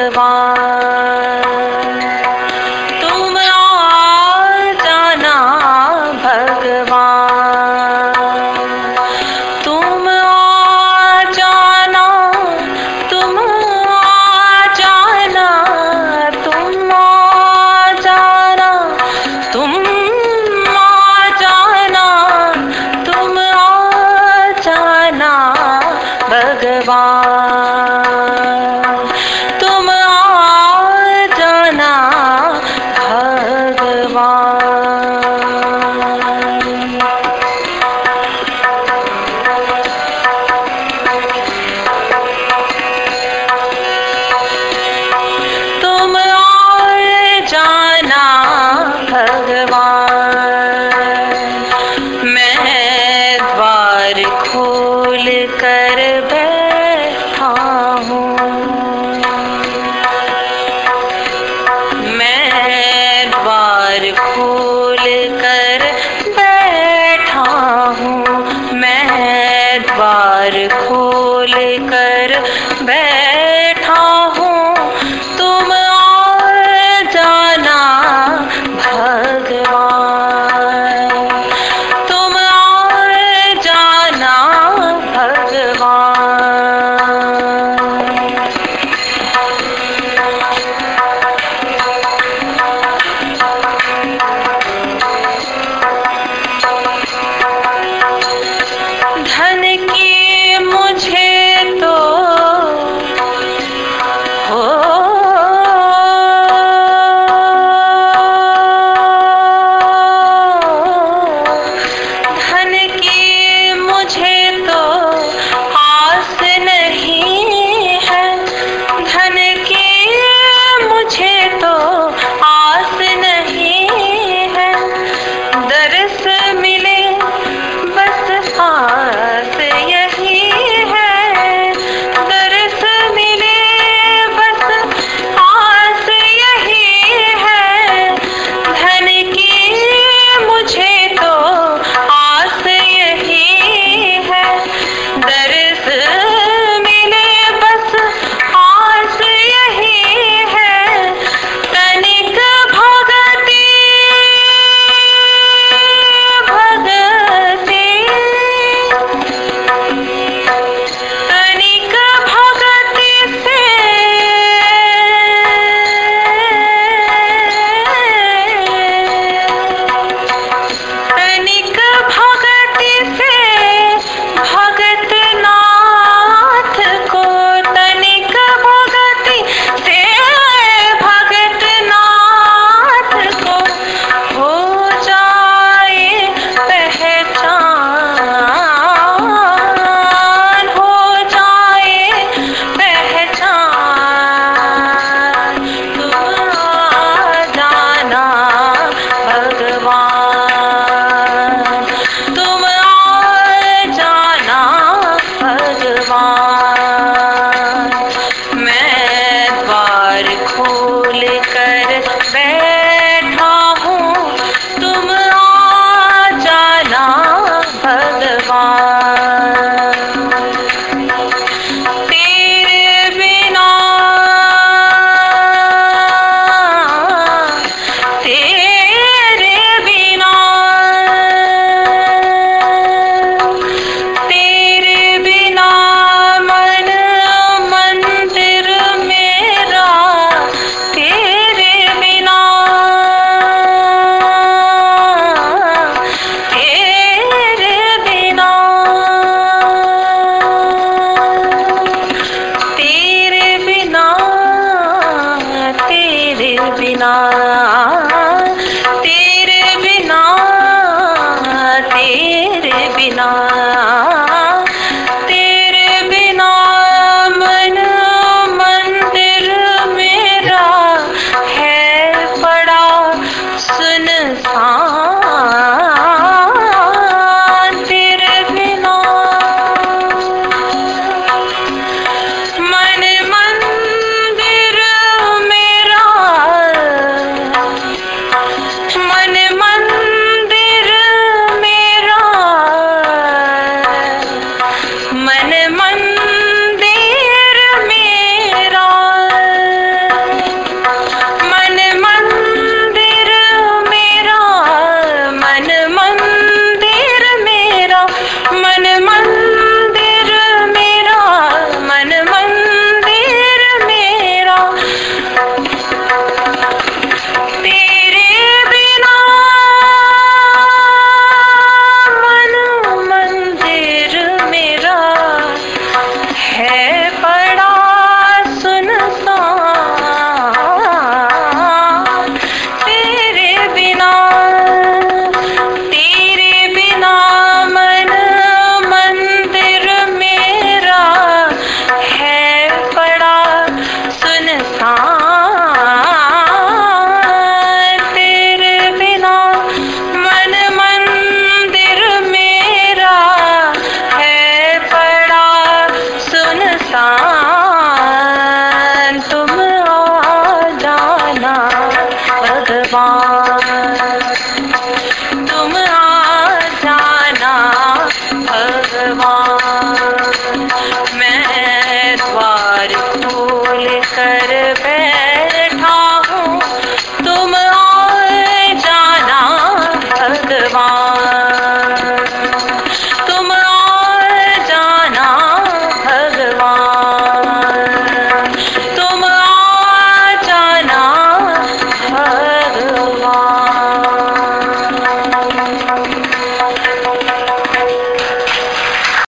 भगवान् लेकर बैठा Marina इंसान तुम आ जाना भगवान। तुम आ जाना भगवान। मैं द्वार खोल कर